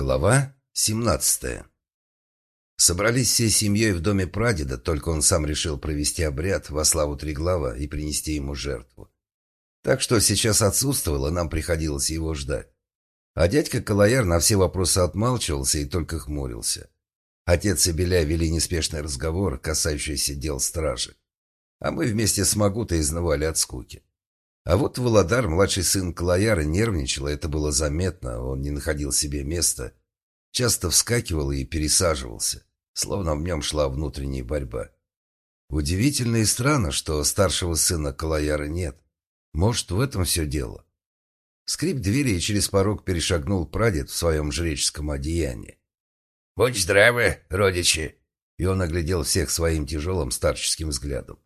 Глава 17 Собрались всей семьей в доме прадеда, только он сам решил провести обряд во славу Триглава и принести ему жертву. Так что сейчас отсутствовал, и нам приходилось его ждать. А дядька Калаяр на все вопросы отмалчивался и только хмурился. Отец и Беля вели неспешный разговор, касающийся дел стражи. А мы вместе с Магутой изнывали от скуки. А вот Володар, младший сын Калаяра, нервничал, это было заметно, он не находил себе места. Часто вскакивал и пересаживался, словно в нем шла внутренняя борьба. Удивительно и странно, что старшего сына Калаяра нет. Может, в этом все дело. Скрип двери, и через порог перешагнул прадед в своем жреческом одеянии. «Будь здравы, родичи!» И он оглядел всех своим тяжелым старческим взглядом.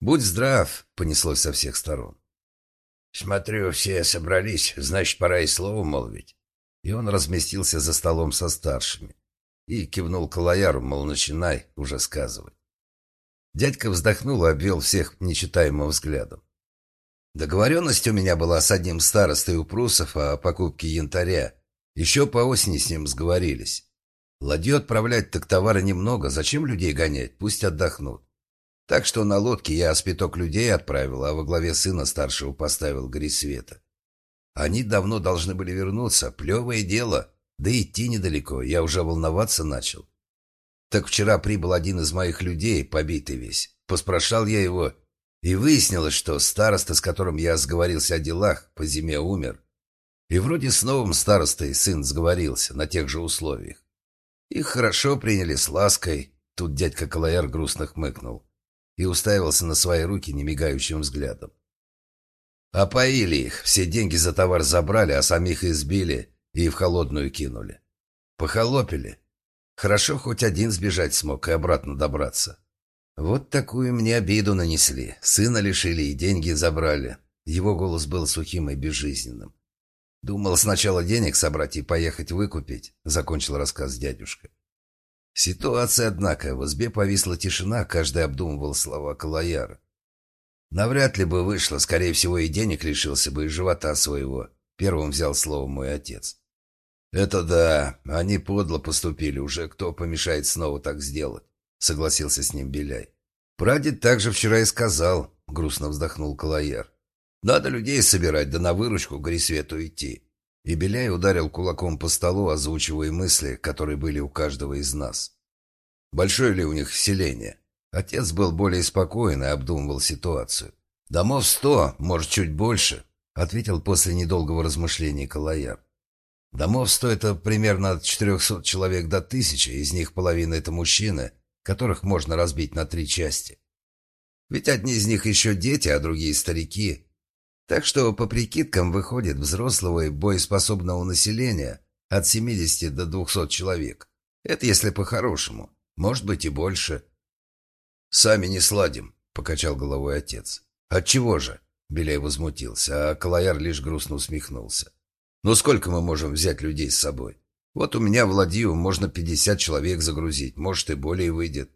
«Будь здрав!» — понеслось со всех сторон. «Смотрю, все собрались, значит, пора и слово молвить». И он разместился за столом со старшими. И кивнул Калаяру, мол, начинай уже сказывать. Дядька вздохнул и обвел всех нечитаемым взглядом. Договоренность у меня была с одним старостой у прусов о покупке янтаря. Еще по осени с ним сговорились. Ладью отправлять так товара немного, зачем людей гонять, пусть отдохнут. Так что на лодке я спиток людей отправил, а во главе сына старшего поставил Горисвета. Они давно должны были вернуться, плевое дело, да идти недалеко, я уже волноваться начал. Так вчера прибыл один из моих людей, побитый весь. Поспрашал я его, и выяснилось, что староста, с которым я сговорился о делах, по зиме умер. И вроде с новым старостой сын сговорился на тех же условиях. Их хорошо приняли с лаской. Тут дядька Калаяр грустно хмыкнул и уставился на свои руки немигающим взглядом. Опоили их, все деньги за товар забрали, а самих избили и в холодную кинули. Похолопили. Хорошо, хоть один сбежать смог и обратно добраться. Вот такую мне обиду нанесли. Сына лишили и деньги забрали. Его голос был сухим и безжизненным. Думал сначала денег собрать и поехать выкупить, закончил рассказ дядюшка. Ситуация, однако, в избе повисла тишина, каждый обдумывал слова Калаяра. Навряд ли бы вышло, скорее всего, и денег лишился бы, и живота своего. Первым взял слово мой отец. «Это да, они подло поступили, уже кто помешает снова так сделать?» Согласился с ним Беляй. «Прадед также вчера и сказал», — грустно вздохнул Калаяр. «Надо людей собирать, да на выручку Горисвету идти. И Беляй ударил кулаком по столу, озвучивая мысли, которые были у каждого из нас. Большое ли у них селение? Отец был более спокоен и обдумывал ситуацию. «Домов сто, может, чуть больше», — ответил после недолгого размышления Калаяр. «Домов сто — это примерно от четырехсот человек до тысячи, из них половина — это мужчины, которых можно разбить на три части. Ведь одни из них еще дети, а другие — старики. Так что, по прикидкам, выходит взрослого и боеспособного населения от 70 до 200 человек. Это если по-хорошему. Может быть и больше. «Сами не сладим», — покачал головой отец. «Отчего же?» — Беляй возмутился, а Калаяр лишь грустно усмехнулся. «Ну сколько мы можем взять людей с собой? Вот у меня в ладью можно 50 человек загрузить, может и более выйдет.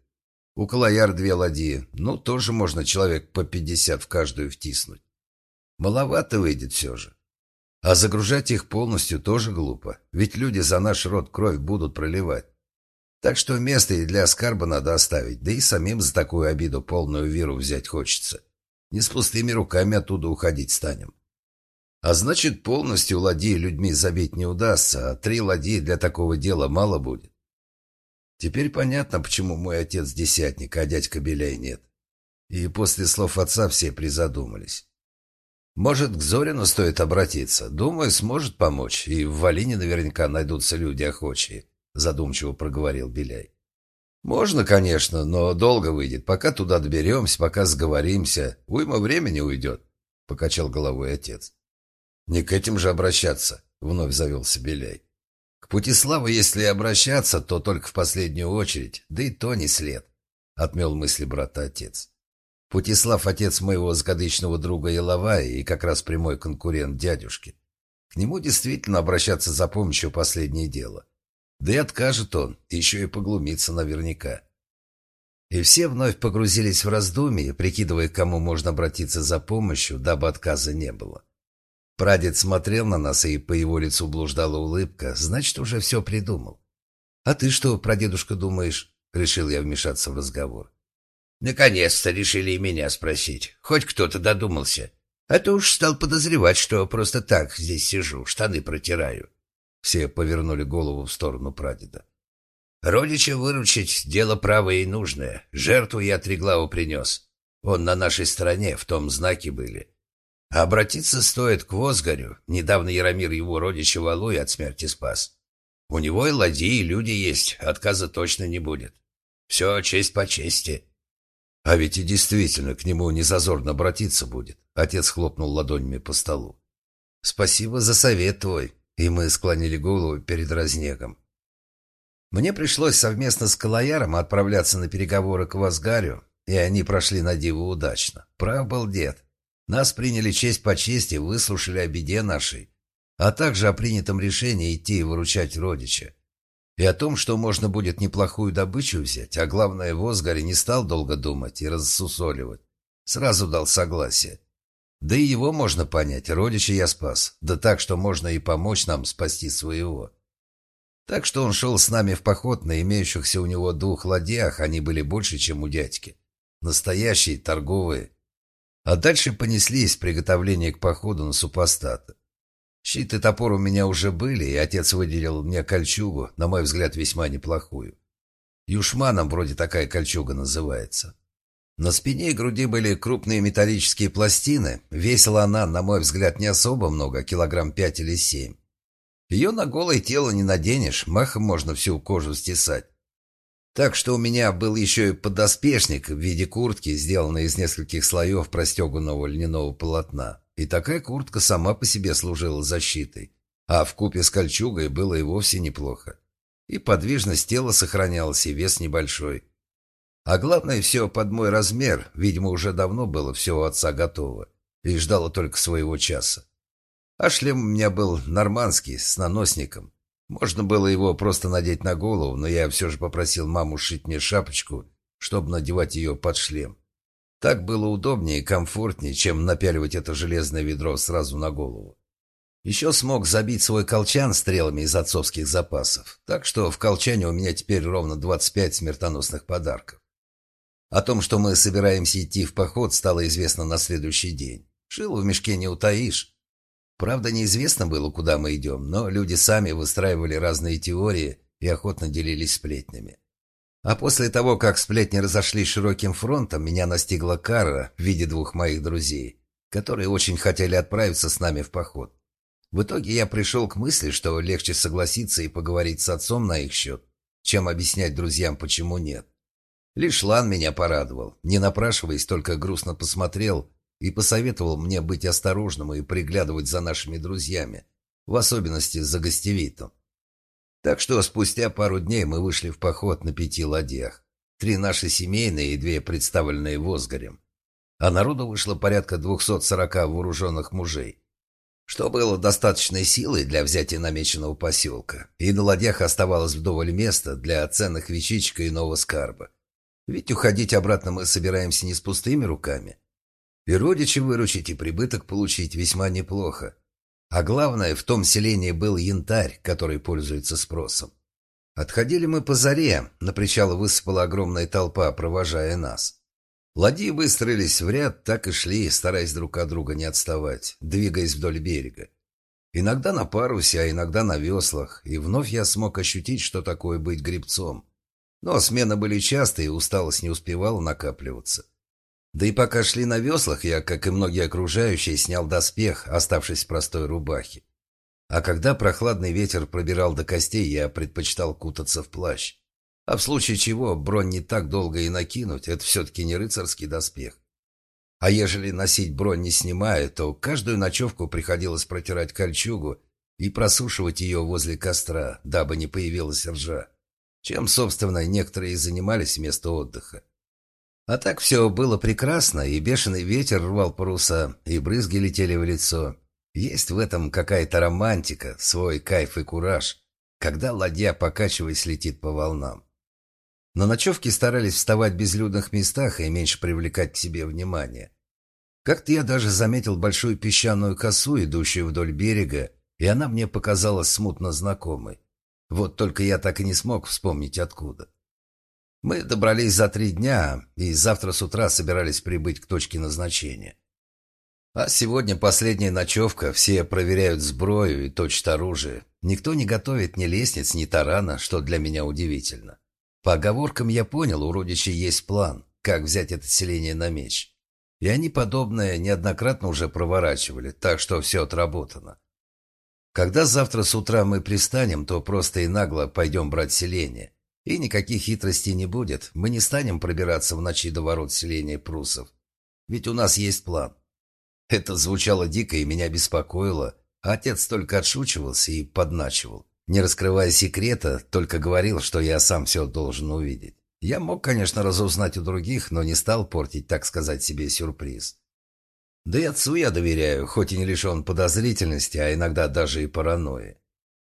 У Калаяр две ладьи, ну тоже можно человек по 50 в каждую втиснуть. Маловато выйдет все же. А загружать их полностью тоже глупо, ведь люди за наш род кровь будут проливать. Так что место и для скарба надо оставить, да и самим за такую обиду полную веру взять хочется. Не с пустыми руками оттуда уходить станем. А значит, полностью ладьи людьми забить не удастся, а три ладьи для такого дела мало будет. Теперь понятно, почему мой отец десятник, а дядька Беляй нет. И после слов отца все призадумались. Может, к Зорину стоит обратиться. Думаю, сможет помочь. И в Валине наверняка найдутся люди охочие, задумчиво проговорил Беляй. Можно, конечно, но долго выйдет. Пока туда доберемся, пока сговоримся, уйма времени уйдет, покачал головой отец. Не к этим же обращаться, вновь завелся Беляй. К Путиславу, если обращаться, то только в последнюю очередь, да и то не след, отмел мысли брата отец. Путислав – отец моего закадычного друга Еловая и как раз прямой конкурент дядюшки. К нему действительно обращаться за помощью – последнее дело. Да и откажет он, еще и поглумится наверняка. И все вновь погрузились в раздумье, прикидывая, к кому можно обратиться за помощью, дабы отказа не было. Прадед смотрел на нас, и по его лицу блуждала улыбка. Значит, уже все придумал. «А ты что, прадедушка, думаешь?» Решил я вмешаться в разговор. «Наконец-то решили и меня спросить. Хоть кто-то додумался. А то уж стал подозревать, что просто так здесь сижу, штаны протираю». Все повернули голову в сторону прадеда. «Родича выручить — дело правое и нужное. Жертву я Триглаву принес. Он на нашей стороне, в том знаке были. А обратиться стоит к Возгорю. Недавно Яромир его родича Валуй от смерти спас. У него и ладьи, и люди есть, отказа точно не будет. Все честь по чести. А ведь и действительно к нему не зазорно обратиться будет. Отец хлопнул ладонями по столу. Спасибо за совет твой. И мы склонили голову перед разнегом. Мне пришлось совместно с Калаяром отправляться на переговоры к Вазгарю, и они прошли на диво удачно. Прав был дед. Нас приняли честь по чести, выслушали о беде нашей, а также о принятом решении идти и выручать родича. И о том, что можно будет неплохую добычу взять, а главное, Возгари не стал долго думать и рассусоливать. Сразу дал согласие. Да и его можно понять, родича я спас, да так, что можно и помочь нам спасти своего. Так что он шел с нами в поход на имеющихся у него двух ладьях, они были больше, чем у дядьки. Настоящие, торговые, а дальше понеслись приготовления к походу на супостата. Щит и топор у меня уже были, и отец выделил мне кольчугу, на мой взгляд, весьма неплохую. Юшманом вроде такая кольчуга называется. На спине и груди были крупные металлические пластины. Весила она, на мой взгляд, не особо много, килограмм пять или семь. Ее на голое тело не наденешь, махом можно всю кожу стесать. Так что у меня был еще и подоспешник в виде куртки, сделанной из нескольких слоев простеганного льняного полотна. И такая куртка сама по себе служила защитой. А в купе с кольчугой было и вовсе неплохо. И подвижность тела сохранялась, и вес небольшой. А главное, все под мой размер. Видимо, уже давно было все у отца готово. И ждало только своего часа. А шлем у меня был нормандский, с наносником. Можно было его просто надеть на голову, но я все же попросил маму сшить мне шапочку, чтобы надевать ее под шлем. Так было удобнее и комфортнее, чем напяливать это железное ведро сразу на голову. Еще смог забить свой колчан стрелами из отцовских запасов, так что в колчане у меня теперь ровно 25 смертоносных подарков. О том, что мы собираемся идти в поход, стало известно на следующий день. Шило в мешке не утаишь. Правда, неизвестно было, куда мы идем, но люди сами выстраивали разные теории и охотно делились сплетнями. А после того, как сплетни разошлись широким фронтом, меня настигла кара в виде двух моих друзей, которые очень хотели отправиться с нами в поход. В итоге я пришел к мысли, что легче согласиться и поговорить с отцом на их счет, чем объяснять друзьям, почему нет. Лишь Лан меня порадовал, не напрашиваясь, только грустно посмотрел и посоветовал мне быть осторожным и приглядывать за нашими друзьями, в особенности за гостевитом. Так что спустя пару дней мы вышли в поход на пяти ладьях. Три наши семейные и две представленные Возгорем. А народу вышло порядка 240 вооруженных мужей, что было достаточной силой для взятия намеченного поселка. И на ладьях оставалось вдоволь места для ценных вещичек и нового скарба. Ведь уходить обратно мы собираемся не с пустыми руками. И родичи выручить, и прибыток получить весьма неплохо. А главное, в том селении был янтарь, который пользуется спросом. Отходили мы по заре, на причал высыпала огромная толпа, провожая нас. Ладьи выстроились в ряд, так и шли, стараясь друг от друга не отставать, двигаясь вдоль берега. Иногда на парусе, а иногда на веслах, и вновь я смог ощутить, что такое быть гребцом. Но смены были частые, усталость не успевала накапливаться. Да и пока шли на веслах, я, как и многие окружающие, снял доспех, оставшись в простой рубахе. А когда прохладный ветер пробирал до костей, я предпочитал кутаться в плащ. А в случае чего бронь не так долго и накинуть, это все-таки не рыцарский доспех. А ежели носить бронь не снимая, то каждую ночевку приходилось протирать кольчугу и просушивать ее возле костра, дабы не появилась ржа. Чем, собственно, некоторые и занимались вместо отдыха. А так все было прекрасно, и бешеный ветер рвал паруса, и брызги летели в лицо. Есть в этом какая-то романтика, свой кайф и кураж, когда ладья, покачиваясь, летит по волнам. На ночевке старались вставать в безлюдных местах и меньше привлекать к себе внимание. Как-то я даже заметил большую песчаную косу, идущую вдоль берега, и она мне показалась смутно знакомой. Вот только я так и не смог вспомнить откуда. Мы добрались за три дня, и завтра с утра собирались прибыть к точке назначения. А сегодня последняя ночевка, все проверяют сброю и точат оружие. Никто не готовит ни лестниц, ни тарана, что для меня удивительно. По оговоркам я понял, у родичей есть план, как взять это селение на меч. И они подобное неоднократно уже проворачивали, так что все отработано. Когда завтра с утра мы пристанем, то просто и нагло пойдем брать селение. И никаких хитростей не будет. Мы не станем пробираться в ночи до ворот селения прусов. Ведь у нас есть план. Это звучало дико и меня беспокоило. Отец только отшучивался и подначивал. Не раскрывая секрета, только говорил, что я сам все должен увидеть. Я мог, конечно, разузнать у других, но не стал портить, так сказать, себе сюрприз. Да и отцу я доверяю, хоть и не лишен подозрительности, а иногда даже и паранойи.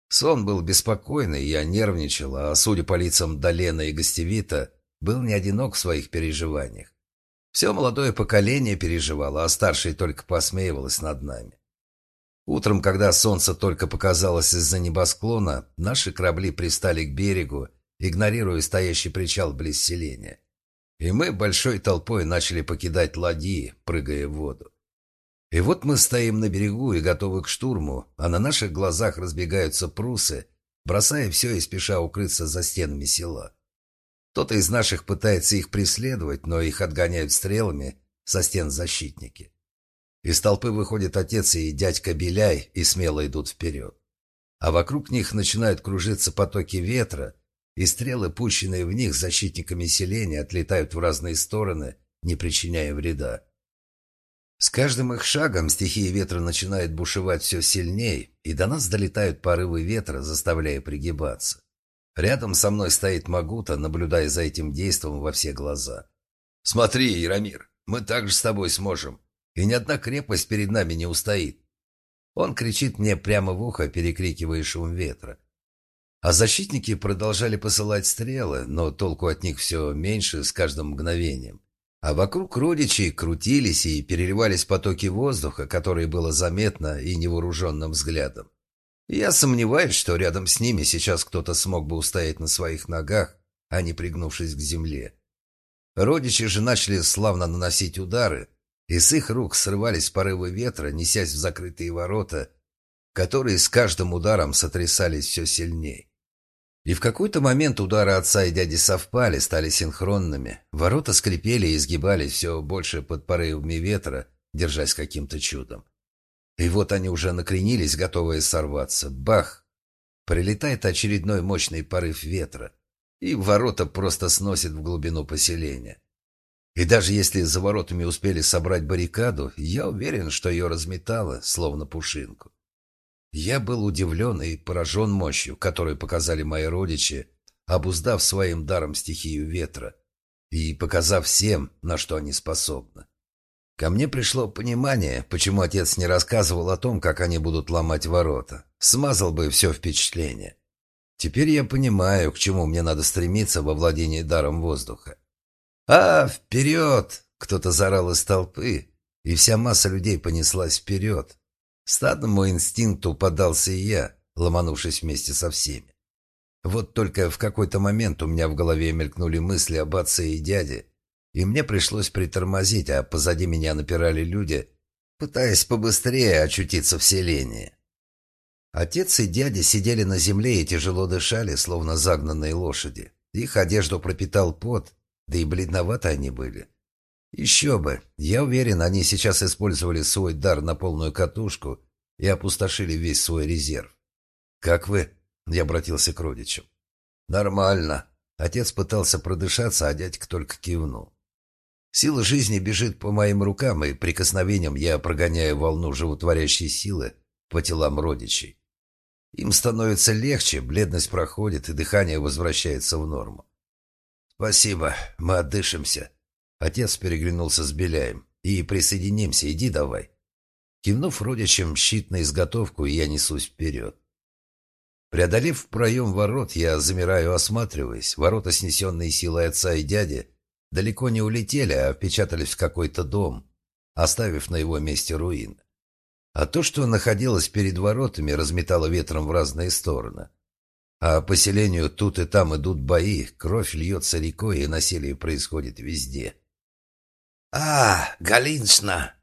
Сон был беспокойный, я нервничал, а, судя по лицам Долена и Гостевита, был не одинок в своих переживаниях. Все молодое поколение переживало, а старшее только посмеивалось над нами. Утром, когда солнце только показалось из-за небосклона, наши корабли пристали к берегу, игнорируя стоящий причал близ селения. И мы большой толпой начали покидать ладьи, прыгая в воду. И вот мы стоим на берегу и готовы к штурму, а на наших глазах разбегаются прусы, бросая все и спеша укрыться за стенами села. Кто-то из наших пытается их преследовать, но их отгоняют стрелами со стен защитники. Из толпы выходит отец и дядька Беляй и смело идут вперед. А вокруг них начинают кружиться потоки ветра, и стрелы, пущенные в них защитниками селения, отлетают в разные стороны, не причиняя вреда. С каждым их шагом стихия ветра начинает бушевать все сильнее, и до нас долетают порывы ветра, заставляя пригибаться. Рядом со мной стоит Магута, наблюдая за этим действом во все глаза. «Смотри, Яромир, мы так же с тобой сможем, и ни одна крепость перед нами не устоит». Он кричит мне прямо в ухо, перекрикивая шум ветра. А защитники продолжали посылать стрелы, но толку от них все меньше с каждым мгновением. А вокруг родичей крутились и переливались потоки воздуха, которые было заметно и невооруженным взглядом. я сомневаюсь, что рядом с ними сейчас кто-то смог бы устоять на своих ногах, а не пригнувшись к земле. Родичи же начали славно наносить удары, и с их рук срывались порывы ветра, несясь в закрытые ворота, которые с каждым ударом сотрясались все сильнее. И в какой-то момент удары отца и дяди совпали, стали синхронными. Ворота скрипели и изгибались все больше под порывами ветра, держась каким-то чудом. И вот они уже накренились, готовые сорваться. Бах! Прилетает очередной мощный порыв ветра, и ворота просто сносит в глубину поселения. И даже если за воротами успели собрать баррикаду, я уверен, что ее разметало, словно пушинку. Я был удивлен и поражен мощью, которую показали мои родичи, обуздав своим даром стихию ветра и показав всем, на что они способны. Ко мне пришло понимание, почему отец не рассказывал о том, как они будут ломать ворота. Смазал бы все впечатление. Теперь я понимаю, к чему мне надо стремиться во владении даром воздуха. «А, вперед!» — кто-то заорал из толпы, и вся масса людей понеслась вперед, Стадному инстинкту подался и я, ломанувшись вместе со всеми. Вот только в какой-то момент у меня в голове мелькнули мысли об отце и дяде, и мне пришлось притормозить, а позади меня напирали люди, пытаясь побыстрее очутиться в селении. Отец и дядя сидели на земле и тяжело дышали, словно загнанные лошади. Их одежду пропитал пот, да и бледновато они были. Еще бы. Я уверен, они сейчас использовали свой дар на полную катушку и опустошили весь свой резерв. «Как вы?» — я обратился к родичам. «Нормально». Отец пытался продышаться, а дядька только кивнул. Сила жизни бежит по моим рукам, и прикосновением я прогоняю волну животворящей силы по телам родичей. Им становится легче, бледность проходит, и дыхание возвращается в норму. «Спасибо, мы отдышимся», Отец переглянулся с Беляем. «И присоединимся, иди давай». Кивнув родичам щит на изготовку, я несусь вперед. Преодолев проем ворот, я замираю, осматриваясь. Ворота, снесенные силой отца и дяди, далеко не улетели, а впечатались в какой-то дом. оставив на его месте руины. А то, что находилось перед воротами, разметало ветром в разные стороны. А поселению тут и там идут бои, кровь льется рекой, и насилие происходит везде. «А, Галиншна!»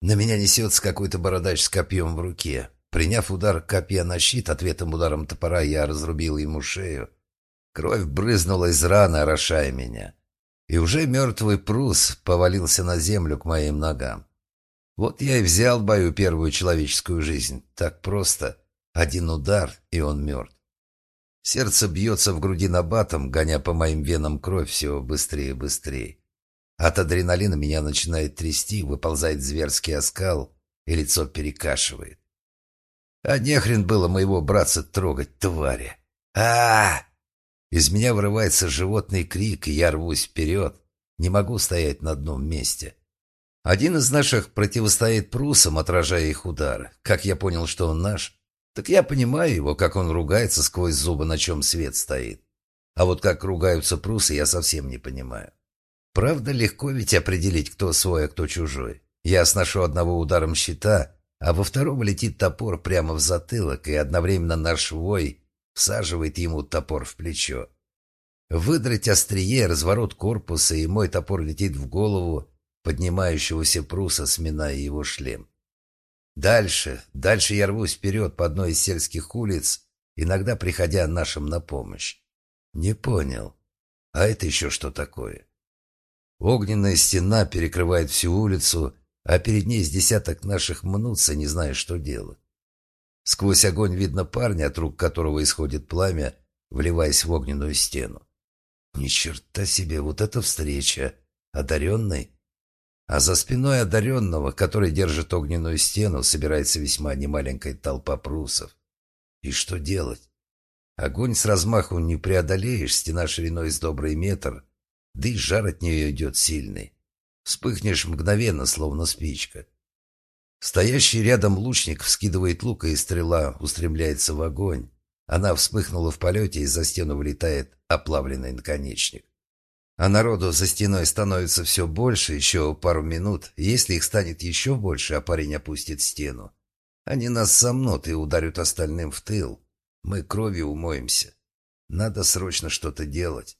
На меня несется какой-то бородач с копьем в руке. Приняв удар копья на щит, ответом ударом топора я разрубил ему шею. Кровь брызнула из раны, орошая меня. И уже мертвый прус повалился на землю к моим ногам. Вот я и взял бою первую человеческую жизнь. Так просто. Один удар, и он мертв. Сердце бьется в груди набатом, гоня по моим венам кровь все быстрее и быстрее. От адреналина меня начинает трясти, выползает зверский оскал, и лицо перекашивает. А нехрен было моего братца трогать, твари. а, -а, -а Из меня вырывается животный крик, и я рвусь вперед. Не могу стоять на одном месте. Один из наших противостоит прусам, отражая их удары. Как я понял, что он наш, так я понимаю его, как он ругается сквозь зубы, на чем свет стоит. А вот как ругаются прусы, я совсем не понимаю. Правда, легко ведь определить, кто свой, а кто чужой. Я сношу одного ударом щита, а во втором летит топор прямо в затылок, и одновременно наш вой всаживает ему топор в плечо. Выдрать острие, разворот корпуса, и мой топор летит в голову поднимающегося пруса, сминая его шлем. Дальше, дальше я рвусь вперед по одной из сельских улиц, иногда приходя нашим на помощь. Не понял. А это еще что такое? Огненная стена перекрывает всю улицу, а перед ней с десяток наших мнутся, не зная, что делать. Сквозь огонь видно парня, от рук которого исходит пламя, вливаясь в огненную стену. Ни черта себе, вот эта встреча! Одаренный? А за спиной одаренного, который держит огненную стену, собирается весьма немаленькая толпа прусов. И что делать? Огонь с размаху не преодолеешь, стена шириной с добрый метр, да и жар от нее идет сильный. Вспыхнешь мгновенно, словно спичка. Стоящий рядом лучник вскидывает лук, и стрела устремляется в огонь. Она вспыхнула в полете, и за стену вылетает оплавленный наконечник. А народу за стеной становится все больше, еще пару минут. Если их станет еще больше, а парень опустит стену, они нас сомнут и ударят остальным в тыл. Мы кровью умоемся. Надо срочно что-то делать.